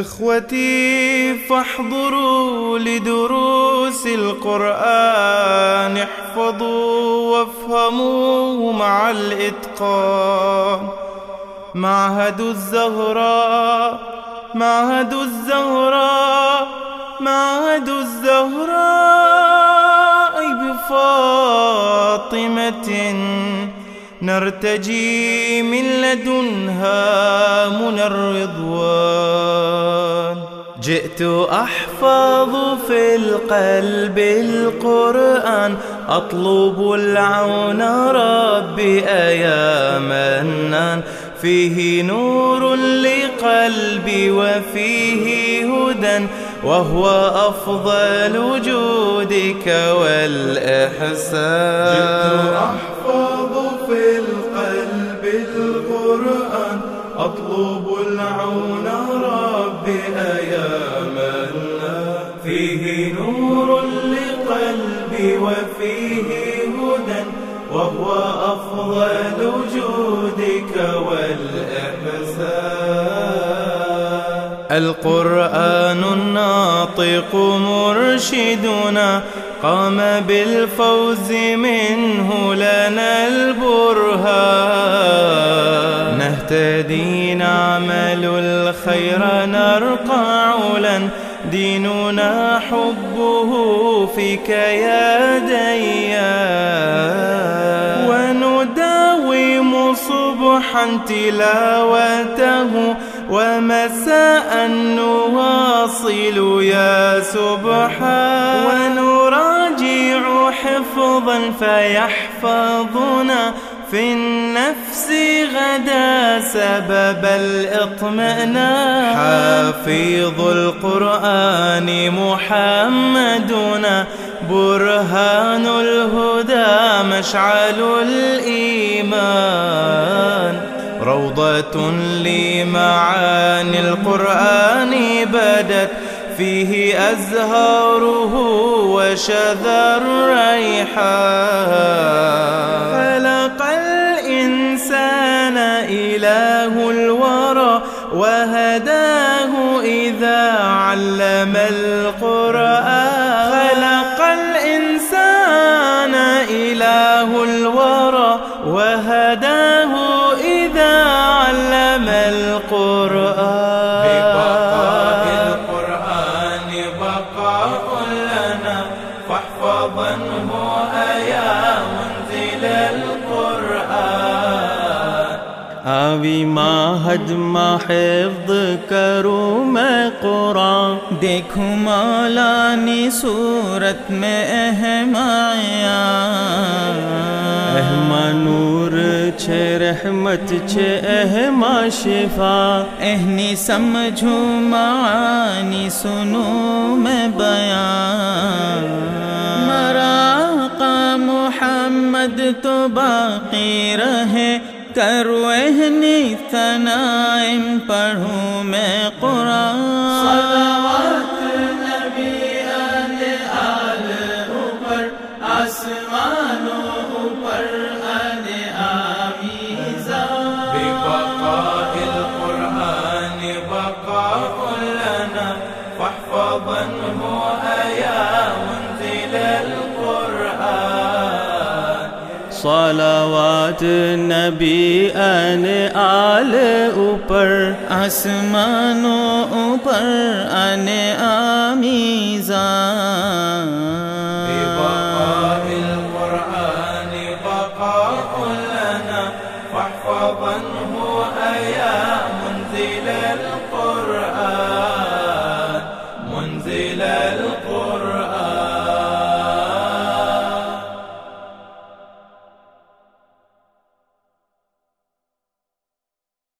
إخوتي فاحضروا لدروس القرآن احفظوا وافهموا مع الإتقان. معهد الزهراء معهد الزهراء معهد الزهراء بفاطمة نرتجي من لدنها من الرضوان. جئت أحفظ في القلب القرآن أطلب العون ربي أيا منان. فيه نور لقلبي وفيه هدى وهو أفضل جودك والإحسان. جئت أحفظ القرآن أطلب العون ربي أيامنا فيه نور لقلبي وفيه هدى وهو أفضل جودك والإحسان القرآن الناطق مرشدنا قام بالفوز منه لنا البرهان نهتدي نعمل الخير نرقى علا. ديننا حبه فيك يا ديان ونداوم صبحا تلاوته ومساء نواصل يا سبحان ونراجع حفظا فيحفظنا في النفس. غدا سبب الإطمئنان. حافظ القرآن محمدنا برهان الهدى مشعل الإيمان. روضة لمعاني القرآن بدت فيه أزهاره وشذا الريحان. علم القرآن. خلق الإنسان إله الورى وهداه إذا علم القرآن. ببقاء القرآن بقاء لنا فاحفظنه آوی ماہد حج ماں کروں میں قرآن۔ دیکھوں مولانی صورت میں اہم آیا۔ اہم نور چھ رحمت چھ اہم شفا۔ اہنی سمجھوں معانی سنوں میں بیان۔ محمد تو باقی رہے۔ کرو اہنی ثنائم پڑھوں میں قرآن صلوات نبی ان آل اوپر آسمانوں اوپر ان آمیزان القرآن بقاء لنا فاحفظنه